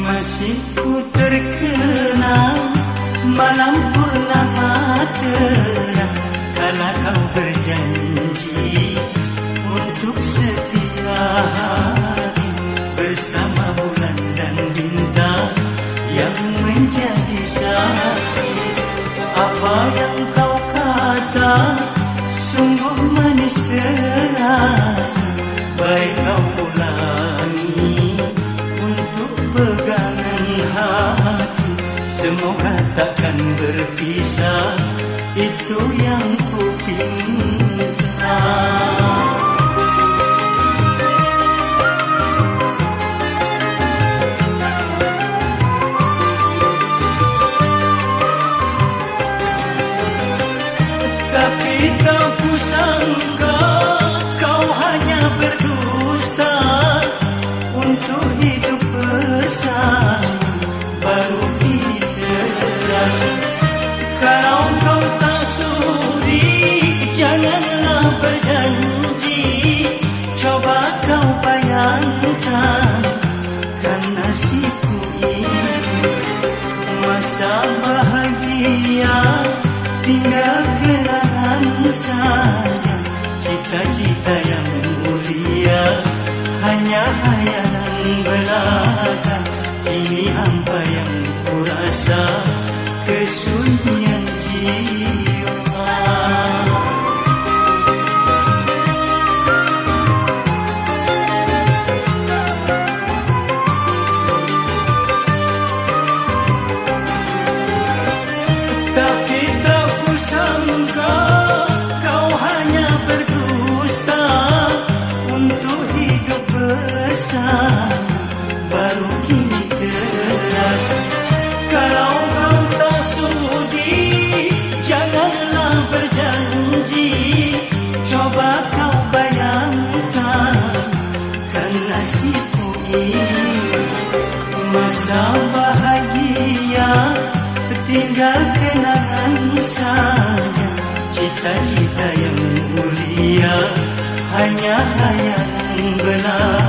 masih ku terkenang malam purnama cerah kala kau berjanji untuk setia hari bersama bulan dan bintang yang menjadi saksi. Apa yang kau kata sungguh manis terasa baik kau takkan berpisah. Itu yang ku pinta Tinggal kenangan saja Cita-cita yang mulia Hanya hayalan belaka Ini hampa yang kurasa Kesunyian jiwa bahagia tinggal kenangan saja cita-cita yang mulia hanya hayalan belaka